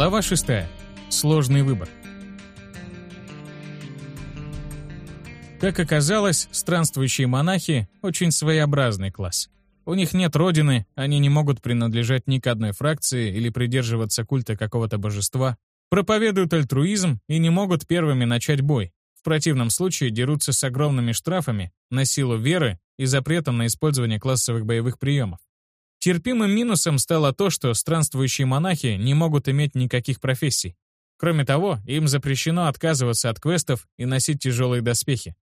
Глава 6. Сложный выбор. Как оказалось, странствующие монахи – очень своеобразный класс. У них нет родины, они не могут принадлежать ни к одной фракции или придерживаться культа какого-то божества, проповедуют альтруизм и не могут первыми начать бой. В противном случае дерутся с огромными штрафами на силу веры и запретом на использование классовых боевых приемов. Терпимым минусом стало то, что странствующие монахи не могут иметь никаких профессий. Кроме того, им запрещено отказываться от квестов и носить тяжелые доспехи.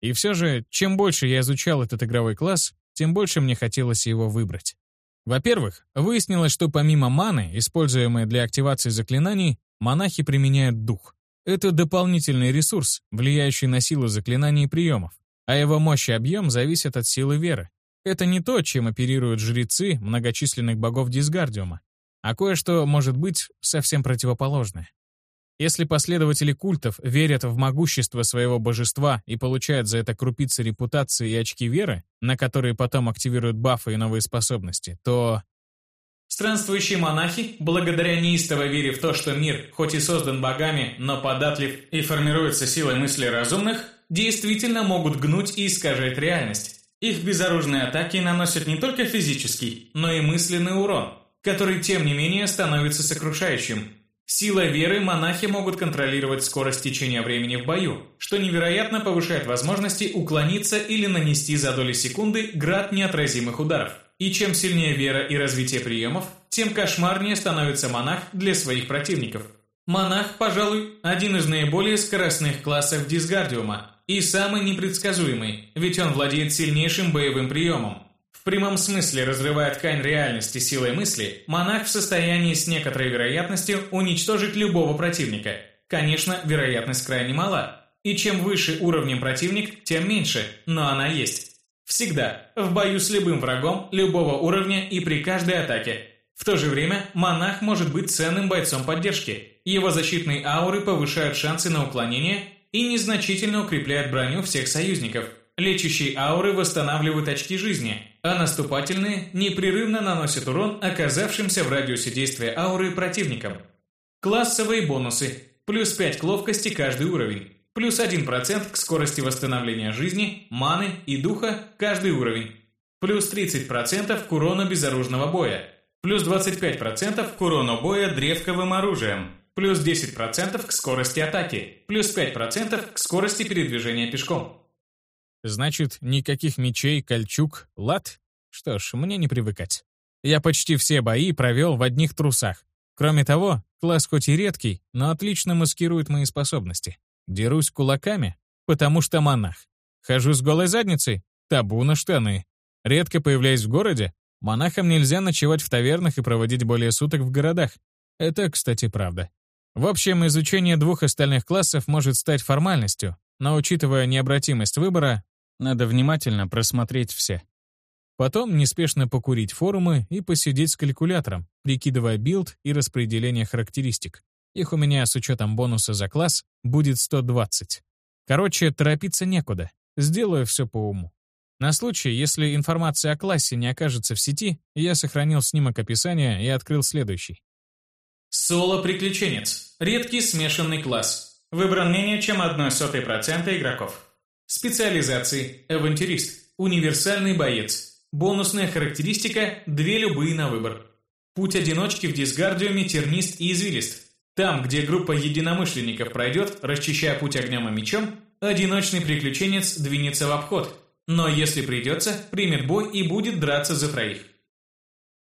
И все же, чем больше я изучал этот игровой класс, тем больше мне хотелось его выбрать. Во-первых, выяснилось, что помимо маны, используемой для активации заклинаний, монахи применяют дух. Это дополнительный ресурс, влияющий на силу заклинаний и приемов, а его мощь и объем зависят от силы веры. Это не то, чем оперируют жрецы многочисленных богов Дисгардиума, а кое-что может быть совсем противоположное. Если последователи культов верят в могущество своего божества и получают за это крупицы репутации и очки веры, на которые потом активируют бафы и новые способности, то... Странствующие монахи, благодаря неистовой вере в то, что мир, хоть и создан богами, но податлив и формируется силой мысли разумных, действительно могут гнуть и искажать реальность. Их безоружные атаки наносят не только физический, но и мысленный урон, который, тем не менее, становится сокрушающим, Силой веры монахи могут контролировать скорость течения времени в бою, что невероятно повышает возможности уклониться или нанести за доли секунды град неотразимых ударов. И чем сильнее вера и развитие приемов, тем кошмарнее становится монах для своих противников. Монах, пожалуй, один из наиболее скоростных классов Дисгардиума и самый непредсказуемый, ведь он владеет сильнейшим боевым приемом прямом смысле разрывая ткань реальности силой мысли, монах в состоянии с некоторой вероятностью уничтожить любого противника. Конечно, вероятность крайне мала. И чем выше уровнем противник, тем меньше, но она есть. Всегда, в бою с любым врагом, любого уровня и при каждой атаке. В то же время, монах может быть ценным бойцом поддержки. Его защитные ауры повышают шансы на уклонение и незначительно укрепляют броню всех союзников. Лечащие ауры восстанавливают очки жизни, а наступательные непрерывно наносят урон оказавшимся в радиусе действия ауры противникам. Классовые бонусы. Плюс 5 к ловкости каждый уровень. Плюс 1% к скорости восстановления жизни, маны и духа каждый уровень. Плюс 30% к урону безоружного боя. Плюс 25% к урону боя древковым оружием. Плюс 10% к скорости атаки. Плюс 5% к скорости передвижения пешком. Значит, никаких мечей, кольчуг, лад? Что ж, мне не привыкать. Я почти все бои провел в одних трусах. Кроме того, класс хоть и редкий, но отлично маскирует мои способности. Дерусь кулаками, потому что монах. Хожу с голой задницей, табу на штаны. Редко появляюсь в городе, монахам нельзя ночевать в тавернах и проводить более суток в городах. Это, кстати, правда. В общем, изучение двух остальных классов может стать формальностью, но учитывая необратимость выбора, надо внимательно просмотреть все. Потом неспешно покурить форумы и посидеть с калькулятором, прикидывая билд и распределение характеристик. Их у меня с учетом бонуса за класс будет 120. Короче, торопиться некуда. Сделаю все по уму. На случай, если информация о классе не окажется в сети, я сохранил снимок описания и открыл следующий. Соло-приключенец. Редкий смешанный класс. Выбран менее чем 0,01% игроков. Специализации. Авантюрист. Универсальный боец. Бонусная характеристика – две любые на выбор. Путь одиночки в дисгардиуме тернист и извилист. Там, где группа единомышленников пройдет, расчищая путь огнем и мечом, одиночный приключенец двинется в обход. Но если придется, примет бой и будет драться за троих.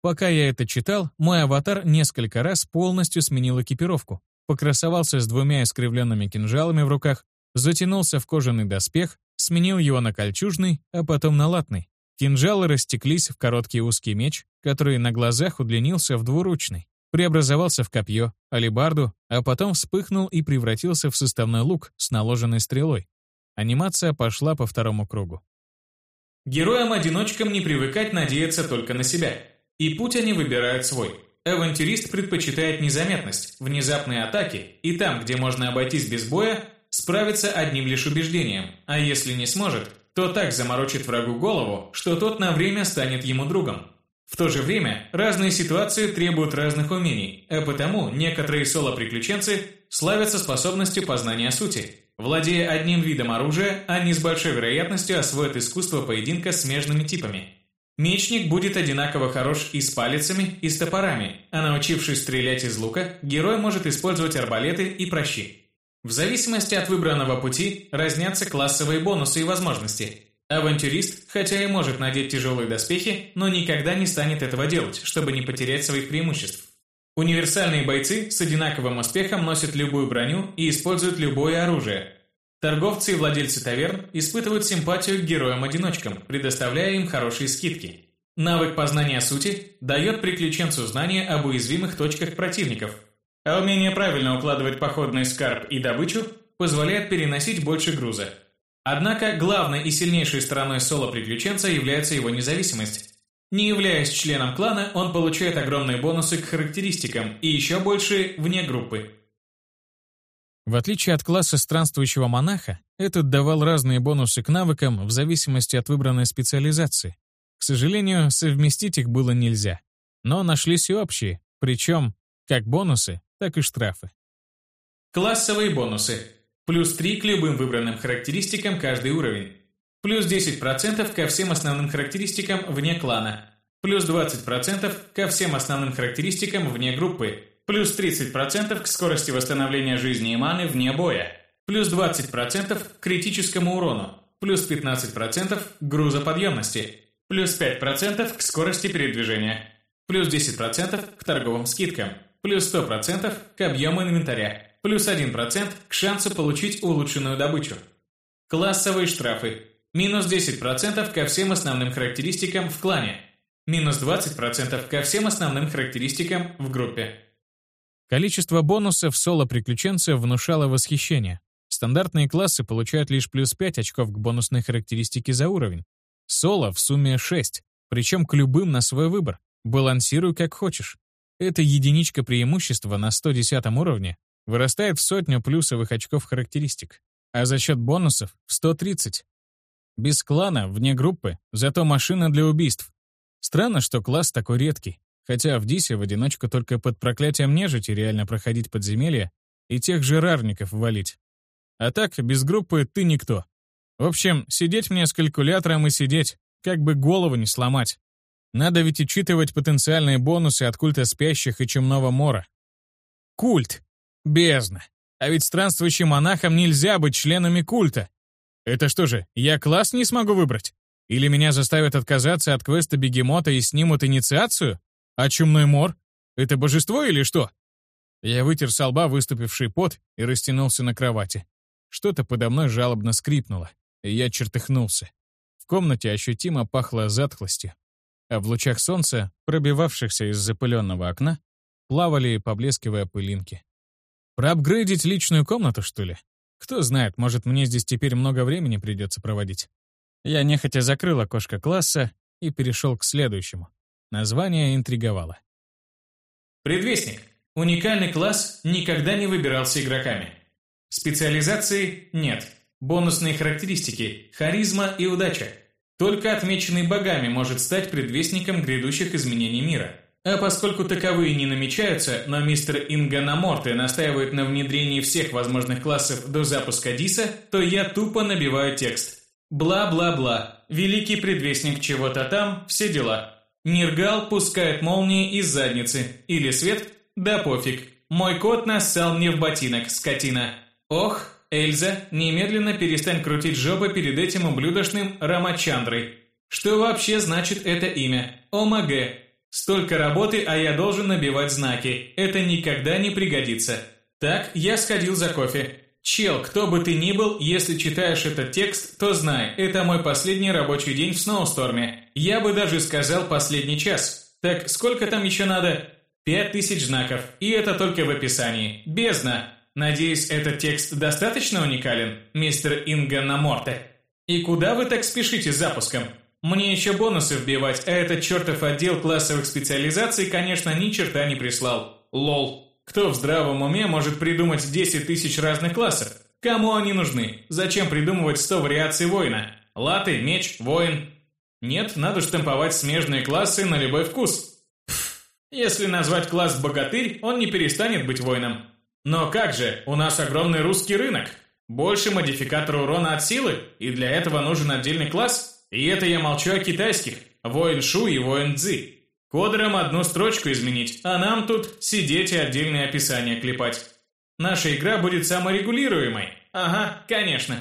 Пока я это читал, мой аватар несколько раз полностью сменил экипировку покрасовался с двумя искривленными кинжалами в руках, затянулся в кожаный доспех, сменил его на кольчужный, а потом на латный. Кинжалы растеклись в короткий узкий меч, который на глазах удлинился в двуручный, преобразовался в копье, алебарду, а потом вспыхнул и превратился в составной лук с наложенной стрелой. Анимация пошла по второму кругу. Героям-одиночкам не привыкать надеяться только на себя, и путь они выбирают свой. Авантюрист предпочитает незаметность, внезапные атаки, и там, где можно обойтись без боя, справиться одним лишь убеждением, а если не сможет, то так заморочит врагу голову, что тот на время станет ему другом. В то же время разные ситуации требуют разных умений, а потому некоторые соло-приключенцы славятся способностью познания сути. Владея одним видом оружия, они с большой вероятностью освоят искусство поединка с смежными типами. Мечник будет одинаково хорош и с палицами, и с топорами, а научившись стрелять из лука, герой может использовать арбалеты и прощи. В зависимости от выбранного пути разнятся классовые бонусы и возможности. Авантюрист, хотя и может надеть тяжелые доспехи, но никогда не станет этого делать, чтобы не потерять своих преимуществ. Универсальные бойцы с одинаковым успехом носят любую броню и используют любое оружие. Торговцы и владельцы таверн испытывают симпатию к героям-одиночкам, предоставляя им хорошие скидки. Навык познания сути дает приключенцу знания об уязвимых точках противников, а умение правильно укладывать походный скарб и добычу позволяет переносить больше груза. Однако главной и сильнейшей стороной соло-приключенца является его независимость. Не являясь членом клана, он получает огромные бонусы к характеристикам и еще больше вне группы. В отличие от класса странствующего монаха, этот давал разные бонусы к навыкам в зависимости от выбранной специализации. К сожалению, совместить их было нельзя. Но нашлись и общие, причем как бонусы, так и штрафы. Классовые бонусы. Плюс 3 к любым выбранным характеристикам каждый уровень. Плюс 10% ко всем основным характеристикам вне клана. Плюс 20% ко всем основным характеристикам вне группы. Плюс 30% к скорости восстановления жизни и маны вне боя. Плюс 20% к критическому урону. Плюс 15% к грузоподъемности. Плюс 5% к скорости передвижения. Плюс 10% к торговым скидкам. Плюс 100% к объему инвентаря. Плюс 1% к шансу получить улучшенную добычу. Классовые штрафы. Минус 10% ко всем основным характеристикам в клане. Минус 20% ко всем основным характеристикам в группе. Количество бонусов соло-приключенца внушало восхищение. Стандартные классы получают лишь плюс 5 очков к бонусной характеристике за уровень. Соло в сумме 6, причем к любым на свой выбор. Балансируй как хочешь. Эта единичка преимущества на 110 уровне вырастает в сотню плюсовых очков характеристик, а за счет бонусов — в 130. Без клана, вне группы, зато машина для убийств. Странно, что класс такой редкий. Хотя в Дисе в одиночку только под проклятием нежити реально проходить подземелья и тех же рарников валить. А так, без группы ты никто. В общем, сидеть мне с калькулятором и сидеть, как бы голову не сломать. Надо ведь учитывать потенциальные бонусы от культа спящих и чумного мора. Культ. Бездна. А ведь странствующим монахам нельзя быть членами культа. Это что же, я класс не смогу выбрать? Или меня заставят отказаться от квеста бегемота и снимут инициацию? А чумной мор? Это божество или что? Я вытер с лба выступивший пот и растянулся на кровати. Что-то подо мной жалобно скрипнуло, и я чертыхнулся. В комнате ощутимо пахло затхлостью, а в лучах солнца, пробивавшихся из запыленного окна, плавали, поблескивая пылинки. Проапгрейдить личную комнату, что ли? Кто знает, может, мне здесь теперь много времени придется проводить. Я нехотя закрыл окошко класса и перешел к следующему. Название интриговало. Предвестник. Уникальный класс никогда не выбирался игроками. Специализации нет. Бонусные характеристики – харизма и удача. Только отмеченный богами может стать предвестником грядущих изменений мира. А поскольку таковые не намечаются, но мистер Инганаморте настаивает на внедрении всех возможных классов до запуска Диса, то я тупо набиваю текст. Бла-бла-бла. Великий предвестник чего-то там, все дела. Ниргал пускает молнии из задницы. Или свет? Да пофиг. Мой кот нассал мне в ботинок, скотина. Ох, Эльза, немедленно перестань крутить жопы перед этим ублюдочным Рамачандрой. Что вообще значит это имя? ОМГ. Столько работы, а я должен набивать знаки. Это никогда не пригодится. Так, я сходил за кофе. Чел, кто бы ты ни был, если читаешь этот текст, то знай, это мой последний рабочий день в Сноусторме. Я бы даже сказал последний час. Так сколько там еще надо? Пять тысяч знаков. И это только в описании. Бездна. Надеюсь, этот текст достаточно уникален, мистер Инганаморте. И куда вы так спешите с запуском? Мне еще бонусы вбивать, а этот чертов отдел классовых специализаций, конечно, ни черта не прислал. Лол. Кто в здравом уме может придумать 10 тысяч разных классов? Кому они нужны? Зачем придумывать 100 вариаций воина? Латы, меч, воин. Нет, надо штамповать смежные классы на любой вкус. Пф, если назвать класс «богатырь», он не перестанет быть воином. Но как же, у нас огромный русский рынок. Больше модификатора урона от силы, и для этого нужен отдельный класс. И это я молчу о китайских. Воин Шу и воин Цзи. Кодерам одну строчку изменить, а нам тут сидеть и отдельные описания клепать. Наша игра будет саморегулируемой. Ага, конечно.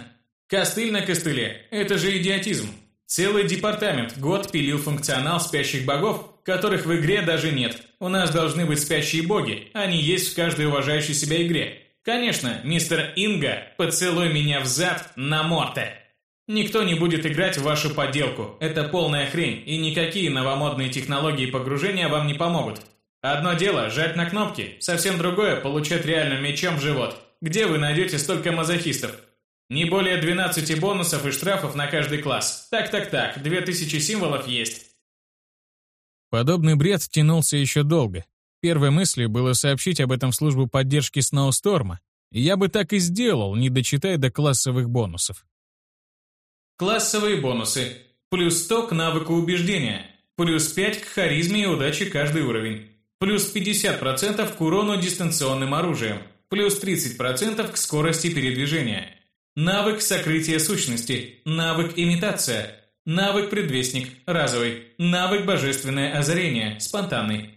Костыль на костыле – это же идиотизм. Целый департамент год пилил функционал спящих богов, которых в игре даже нет. У нас должны быть спящие боги, они есть в каждой уважающей себя игре. Конечно, мистер Инга, поцелуй меня в зад на морте. Никто не будет играть в вашу подделку. Это полная хрень, и никакие новомодные технологии погружения вам не помогут. Одно дело – жать на кнопки, совсем другое – получать реальным мечом в живот. Где вы найдете столько мазохистов? Не более 12 бонусов и штрафов на каждый класс. Так-так-так, 2000 символов есть. Подобный бред тянулся еще долго. Первой мыслью было сообщить об этом в службу поддержки Сноусторма, и я бы так и сделал, не дочитая до классовых бонусов. Классовые бонусы. Плюс 100 к навыку убеждения. Плюс 5 к харизме и удаче каждый уровень. Плюс 50% к урону дистанционным оружием. Плюс 30% к скорости передвижения. Навык сокрытия сущности. Навык имитация. Навык предвестник. Разовый. Навык божественное озарение. Спонтанный.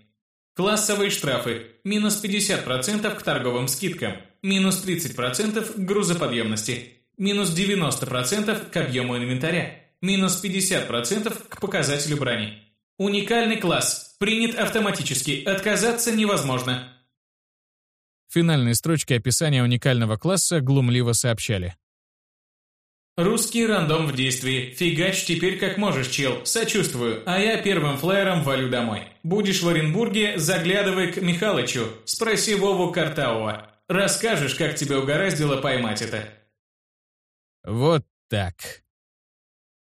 Классовые штрафы. Минус 50% к торговым скидкам. Минус 30% к грузоподъемности. Минус 90% к объему инвентаря. Минус 50% к показателю брони. Уникальный класс. Принят автоматически. Отказаться невозможно. Финальные строчки описания уникального класса глумливо сообщали. Русский рандом в действии. Фигач теперь как можешь, чел. Сочувствую. А я первым флайером валю домой. Будешь в Оренбурге, заглядывай к Михалычу. Спроси Вову Картауа. Расскажешь, как тебе угораздило поймать это. Вот так.